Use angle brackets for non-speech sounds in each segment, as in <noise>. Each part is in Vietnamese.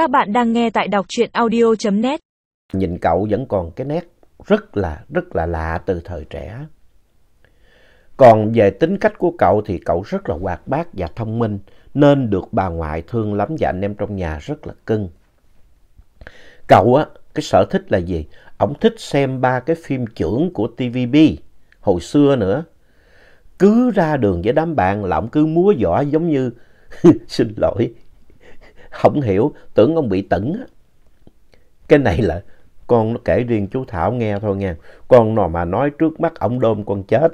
Các bạn đang nghe tại đọc truyện audio.net. Nhìn cậu vẫn còn cái nét rất là rất là lạ từ thời trẻ. Còn về tính cách của cậu thì cậu rất là hoạt bát và thông minh nên được bà ngoại thương lắm và anh em trong nhà rất là cưng. Cậu á, cái sở thích là gì? Ông thích xem ba cái phim trưởng của TVB hồi xưa nữa. Cứ ra đường với đám bạn là ông cứ múa võ giống như <laughs> xin lỗi không hiểu, tưởng ông bị tẩn á. Cái này là con nó kể riêng chú Thảo nghe thôi nha. Con nào mà nói trước mắt ông đôm con chết,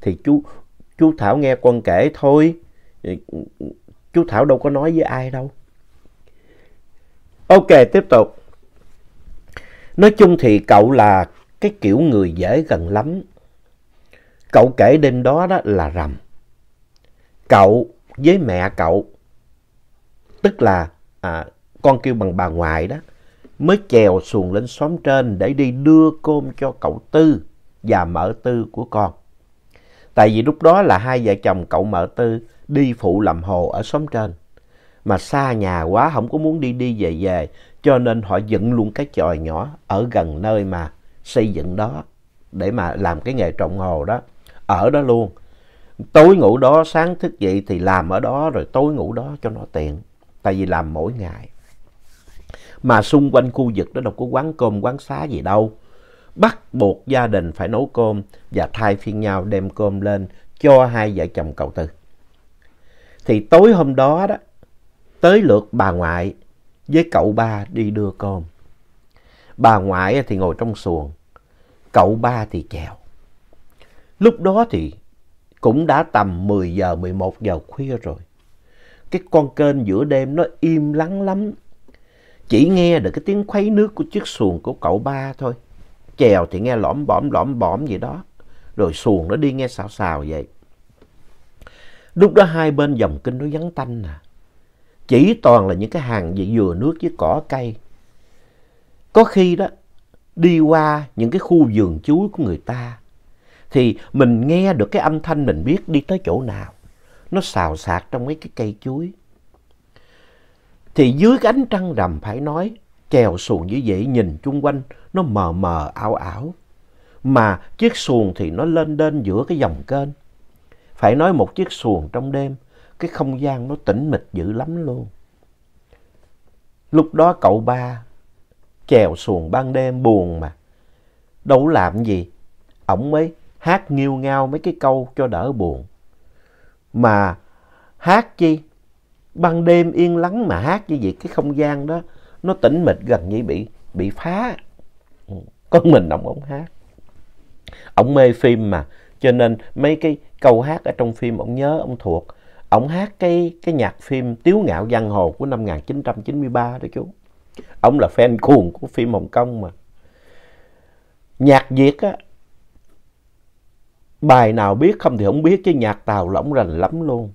thì chú chú Thảo nghe con kể thôi. Chú Thảo đâu có nói với ai đâu. Ok, tiếp tục. Nói chung thì cậu là cái kiểu người dễ gần lắm. Cậu kể đêm đó đó là rằm. Cậu với mẹ cậu tức là à, con kêu bằng bà ngoại đó, mới chèo xuồng lên xóm trên để đi đưa cơm cho cậu Tư và mợ Tư của con. Tại vì lúc đó là hai vợ chồng cậu mợ Tư đi phụ làm hồ ở xóm trên. Mà xa nhà quá không có muốn đi đi về về cho nên họ dựng luôn cái chòi nhỏ ở gần nơi mà xây dựng đó để mà làm cái nghề trồng hồ đó. Ở đó luôn. Tối ngủ đó, sáng thức dậy thì làm ở đó rồi tối ngủ đó cho nó tiện tại vì làm mỗi ngày. Mà xung quanh khu vực đó đâu có quán cơm, quán xá gì đâu. Bắt buộc gia đình phải nấu cơm và thay phiên nhau đem cơm lên cho hai vợ chồng cậu Tư. Thì tối hôm đó đó, tới lượt bà ngoại với cậu ba đi đưa cơm. Bà ngoại thì ngồi trong xuồng, cậu ba thì chèo. Lúc đó thì cũng đã tầm 10 giờ, 11 giờ khuya rồi cái con kênh giữa đêm nó im lắng lắm. Chỉ nghe được cái tiếng khuấy nước của chiếc xuồng của cậu ba thôi. Chèo thì nghe lõm bõm lõm bõm gì đó. Rồi xuồng nó đi nghe xào xào vậy. Lúc đó hai bên dòng kinh nó vắng tanh nè. Chỉ toàn là những cái hàng gì dừa nước với cỏ cây. Có khi đó, đi qua những cái khu vườn chuối của người ta, thì mình nghe được cái âm thanh mình biết đi tới chỗ nào nó xào xạc trong mấy cái cây chuối. Thì dưới cái ánh trăng rằm phải nói, chèo xuồng như vậy nhìn chung quanh nó mờ mờ ảo ảo. Mà chiếc xuồng thì nó lên đên giữa cái dòng kênh. Phải nói một chiếc xuồng trong đêm, cái không gian nó tĩnh mịch dữ lắm luôn. Lúc đó cậu ba chèo xuồng ban đêm buồn mà. Đâu làm gì, ổng mới hát nghiêu ngao mấy cái câu cho đỡ buồn. Mà hát chi? Ban đêm yên lắng mà hát như vậy, cái không gian đó, nó tĩnh mịch gần như bị bị phá. Ừ, Con mình ông ông hát. Ông mê phim mà, cho nên mấy cái câu hát ở trong phim ông nhớ ông thuộc. Ông hát cái cái nhạc phim Tiếu ngạo giang hồ của năm 1993 đó chú. Ông là fan cuồng của phim Hồng Kông mà. Nhạc Việt á Bài nào biết không thì không biết chứ nhạc Tàu lỏng rành lắm luôn.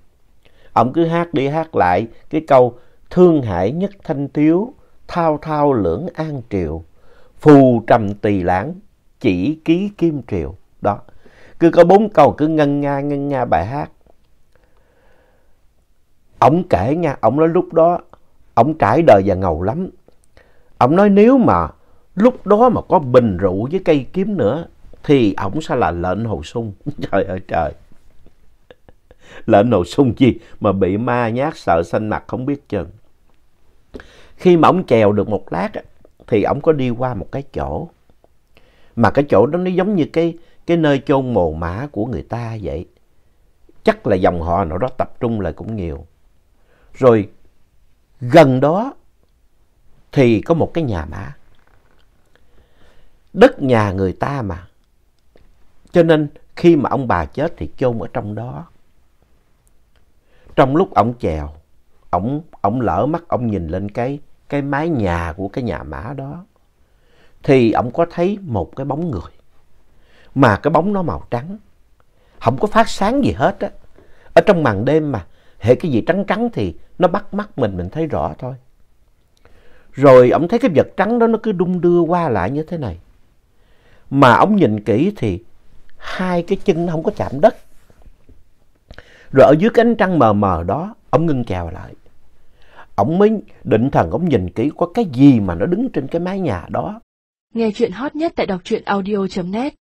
Ông cứ hát đi hát lại cái câu Thương hải nhất thanh tiếu, thao thao lưỡng an triều, phù trầm tỳ lãng, chỉ ký kim triều. Đó, cứ có bốn câu cứ ngân nga ngân nga bài hát. Ông kể nha, ông nói lúc đó, ông trải đời và ngầu lắm. Ông nói nếu mà lúc đó mà có bình rượu với cây kiếm nữa thì ổng sẽ là lệnh hồ sung. <laughs> Trời ơi trời. Lệnh hồ sung gì mà bị ma nhát sợ xanh mặt không biết chừng. Khi mà ổng chèo được một lát thì ổng có đi qua một cái chỗ. Mà cái chỗ đó nó giống như cái, cái nơi chôn mồ mã của người ta vậy. Chắc là dòng họ nào đó tập trung lại cũng nhiều. Rồi gần đó thì có một cái nhà mã. Đất nhà người ta mà. Cho nên khi mà ông bà chết thì chôn ở trong đó. Trong lúc ông chèo, ông, ông lỡ mắt ông nhìn lên cái, cái mái nhà của cái nhà mã đó. Thì ông có thấy một cái bóng người. Mà cái bóng nó màu trắng. Không có phát sáng gì hết á. Ở trong màn đêm mà, hệ cái gì trắng trắng thì nó bắt mắt mình, mình thấy rõ thôi. Rồi ông thấy cái vật trắng đó nó cứ đung đưa qua lại như thế này. Mà ông nhìn kỹ thì hai cái chân nó không có chạm đất. Rồi ở dưới cái ánh trăng mờ mờ đó, ông ngưng chèo lại. Ông mới định thần ông nhìn kỹ có cái gì mà nó đứng trên cái mái nhà đó. Nghe chuyện hot nhất tại đọc truyện audio.net